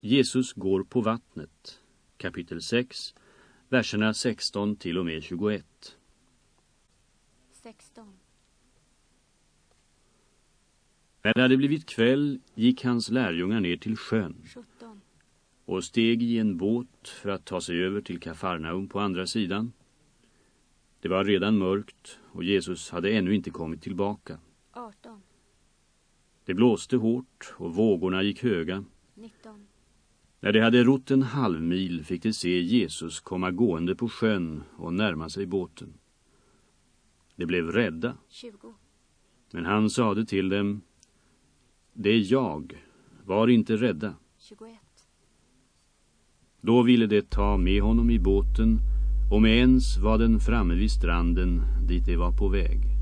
Jesus går på vattnet. Kapitel 6, verserna 16 till och med 21. 16. När det hade blivit kväll gick hans lärjungar ner till sjön 17. och steg i en båt för att ta sig över till Kafarnaum på andra sidan. Det var redan mörkt och Jesus hade ännu inte kommit tillbaka. 18. Det blåste hårt och vågorna gick höga. 19. När de hade rott en halv mil fick de se Jesus komma gående på sjön och närma sig båten. De blev rädda, 20. men han sade till dem Det är jag, var inte rädda. 21. Då ville de ta med honom i båten och med ens var den framme vid stranden dit de var på väg.